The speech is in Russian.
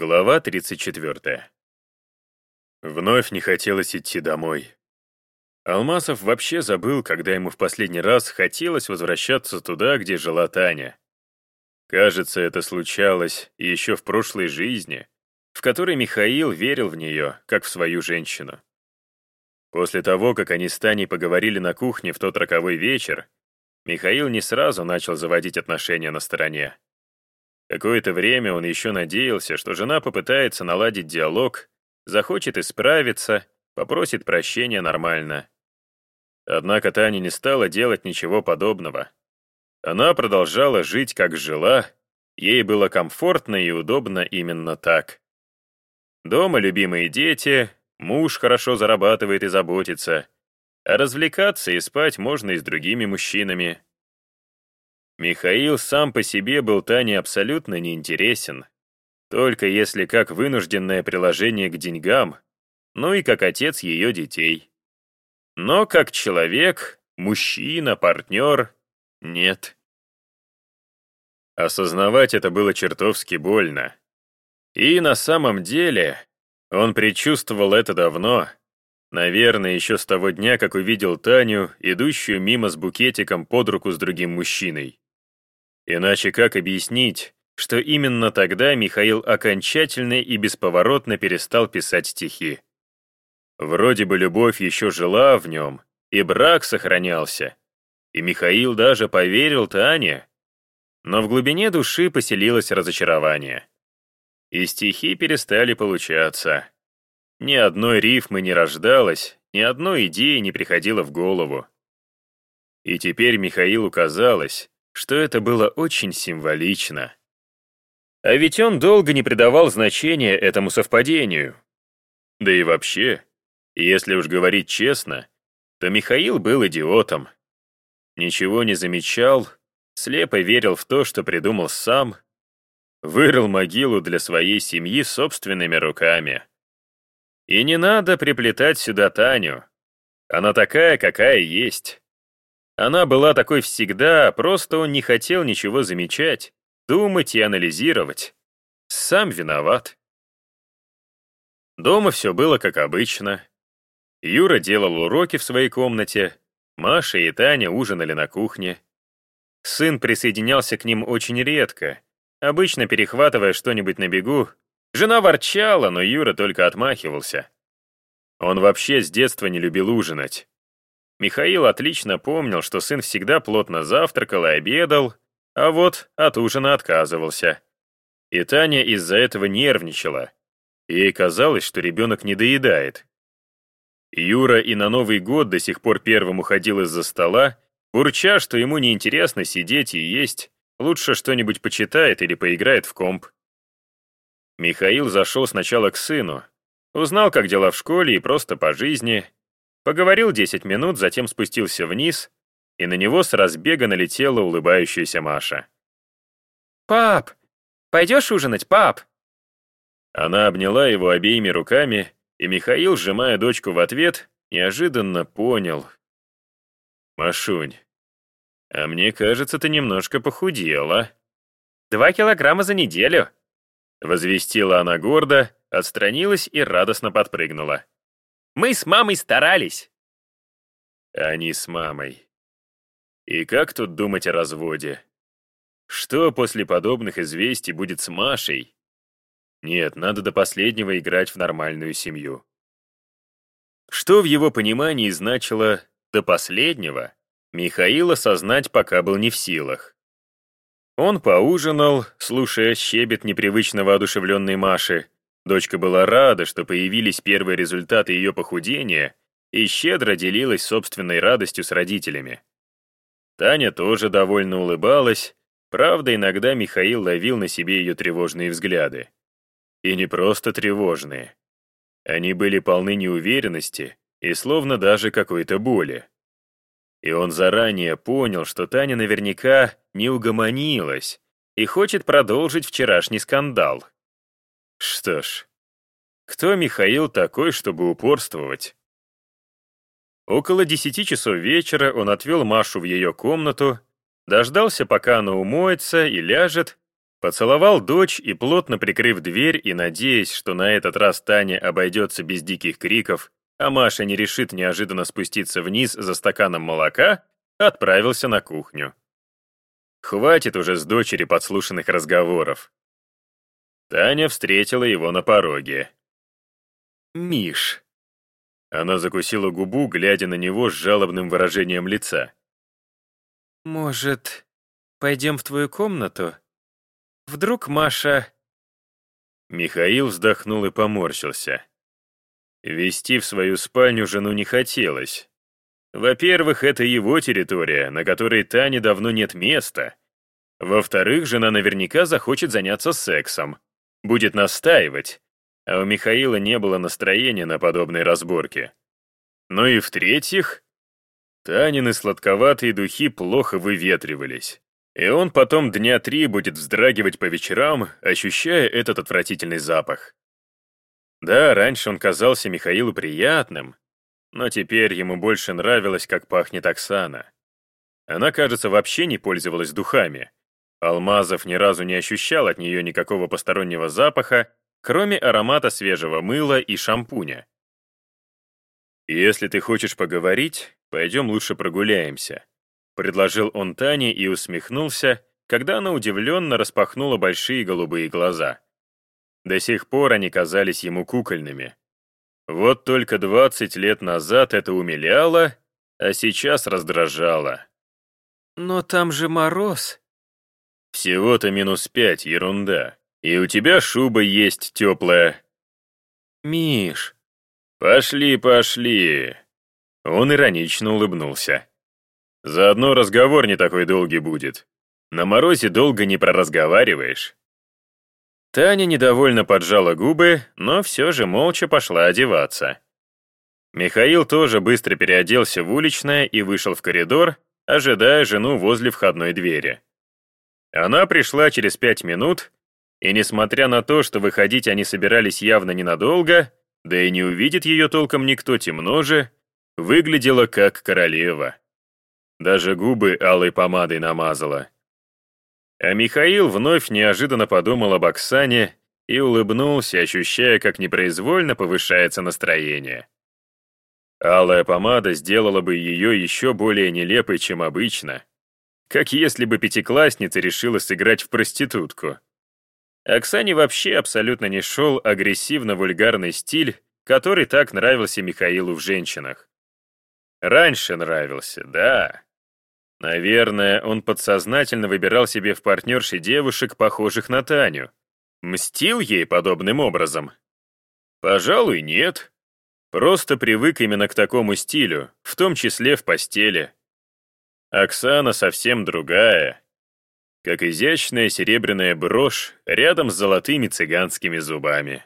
Глава 34. Вновь не хотелось идти домой. Алмасов вообще забыл, когда ему в последний раз хотелось возвращаться туда, где жила Таня. Кажется, это случалось еще в прошлой жизни, в которой Михаил верил в нее, как в свою женщину. После того, как они с Таней поговорили на кухне в тот роковой вечер, Михаил не сразу начал заводить отношения на стороне. Какое-то время он еще надеялся, что жена попытается наладить диалог, захочет исправиться, попросит прощения нормально. Однако Таня не стала делать ничего подобного. Она продолжала жить, как жила, ей было комфортно и удобно именно так. Дома любимые дети, муж хорошо зарабатывает и заботится, а развлекаться и спать можно и с другими мужчинами. Михаил сам по себе был Тане абсолютно неинтересен, только если как вынужденное приложение к деньгам, ну и как отец ее детей. Но как человек, мужчина, партнер — нет. Осознавать это было чертовски больно. И на самом деле он предчувствовал это давно, наверное, еще с того дня, как увидел Таню, идущую мимо с букетиком под руку с другим мужчиной. Иначе как объяснить, что именно тогда Михаил окончательно и бесповоротно перестал писать стихи? Вроде бы любовь еще жила в нем, и брак сохранялся, и Михаил даже поверил Тане, но в глубине души поселилось разочарование. И стихи перестали получаться. Ни одной рифмы не рождалось, ни одной идеи не приходило в голову. И теперь Михаилу казалось, что это было очень символично. А ведь он долго не придавал значения этому совпадению. Да и вообще, если уж говорить честно, то Михаил был идиотом. Ничего не замечал, слепо верил в то, что придумал сам, вырыл могилу для своей семьи собственными руками. И не надо приплетать сюда Таню. Она такая, какая есть. Она была такой всегда, просто он не хотел ничего замечать, думать и анализировать. Сам виноват. Дома все было как обычно. Юра делал уроки в своей комнате, Маша и Таня ужинали на кухне. Сын присоединялся к ним очень редко, обычно перехватывая что-нибудь на бегу. Жена ворчала, но Юра только отмахивался. Он вообще с детства не любил ужинать. Михаил отлично помнил, что сын всегда плотно завтракал и обедал, а вот от ужина отказывался. И Таня из-за этого нервничала. Ей казалось, что ребенок не доедает. Юра и на Новый год до сих пор первым уходил из-за стола, бурча, что ему неинтересно сидеть и есть, лучше что-нибудь почитает или поиграет в комп. Михаил зашел сначала к сыну, узнал, как дела в школе и просто по жизни, Поговорил 10 минут, затем спустился вниз, и на него с разбега налетела улыбающаяся Маша. «Пап, пойдешь ужинать, пап?» Она обняла его обеими руками, и Михаил, сжимая дочку в ответ, неожиданно понял. «Машунь, а мне кажется, ты немножко похудела». «Два килограмма за неделю», — возвестила она гордо, отстранилась и радостно подпрыгнула. Мы с мамой старались. Они с мамой. И как тут думать о разводе? Что после подобных известий будет с Машей? Нет, надо до последнего играть в нормальную семью. Что в его понимании значило «до последнего», Михаил осознать пока был не в силах. Он поужинал, слушая щебет непривычно воодушевленной Маши, Дочка была рада, что появились первые результаты ее похудения и щедро делилась собственной радостью с родителями. Таня тоже довольно улыбалась, правда, иногда Михаил ловил на себе ее тревожные взгляды. И не просто тревожные. Они были полны неуверенности и словно даже какой-то боли. И он заранее понял, что Таня наверняка не угомонилась и хочет продолжить вчерашний скандал. Что ж, кто Михаил такой, чтобы упорствовать? Около десяти часов вечера он отвел Машу в ее комнату, дождался, пока она умоется и ляжет, Поцеловал дочь и, плотно прикрыв дверь и надеясь, что на этот раз Таня обойдется без диких криков, а Маша не решит неожиданно спуститься вниз за стаканом молока, отправился на кухню. Хватит уже с дочери подслушанных разговоров. Таня встретила его на пороге. «Миш». Она закусила губу, глядя на него с жалобным выражением лица. «Может, пойдем в твою комнату? Вдруг Маша...» Михаил вздохнул и поморщился. Вести в свою спальню жену не хотелось. Во-первых, это его территория, на которой Тане давно нет места. Во-вторых, жена наверняка захочет заняться сексом. Будет настаивать, а у Михаила не было настроения на подобные разборки. Ну и в-третьих, Танины сладковатые духи плохо выветривались. И он потом дня три будет вздрагивать по вечерам, ощущая этот отвратительный запах. Да, раньше он казался Михаилу приятным, но теперь ему больше нравилось, как пахнет Оксана. Она, кажется, вообще не пользовалась духами. Алмазов ни разу не ощущал от нее никакого постороннего запаха, кроме аромата свежего мыла и шампуня. «Если ты хочешь поговорить, пойдем лучше прогуляемся», предложил он Тане и усмехнулся, когда она удивленно распахнула большие голубые глаза. До сих пор они казались ему кукольными. Вот только 20 лет назад это умиляло, а сейчас раздражало. «Но там же мороз», всего-то минус пять, ерунда. И у тебя шуба есть теплая. Миш. Пошли, пошли. Он иронично улыбнулся. Заодно разговор не такой долгий будет. На морозе долго не проразговариваешь. Таня недовольно поджала губы, но все же молча пошла одеваться. Михаил тоже быстро переоделся в уличное и вышел в коридор, ожидая жену возле входной двери. Она пришла через пять минут, и несмотря на то, что выходить они собирались явно ненадолго, да и не увидит ее толком никто темно же, выглядела как королева. Даже губы алой помадой намазала. А Михаил вновь неожиданно подумал об Оксане и улыбнулся, ощущая, как непроизвольно повышается настроение. Алая помада сделала бы ее еще более нелепой, чем обычно как если бы пятиклассница решила сыграть в проститутку. Оксане вообще абсолютно не шел агрессивно-вульгарный стиль, который так нравился Михаилу в женщинах. Раньше нравился, да. Наверное, он подсознательно выбирал себе в партнерши девушек, похожих на Таню. Мстил ей подобным образом? Пожалуй, нет. Просто привык именно к такому стилю, в том числе в постели. Оксана совсем другая, как изящная серебряная брошь рядом с золотыми цыганскими зубами.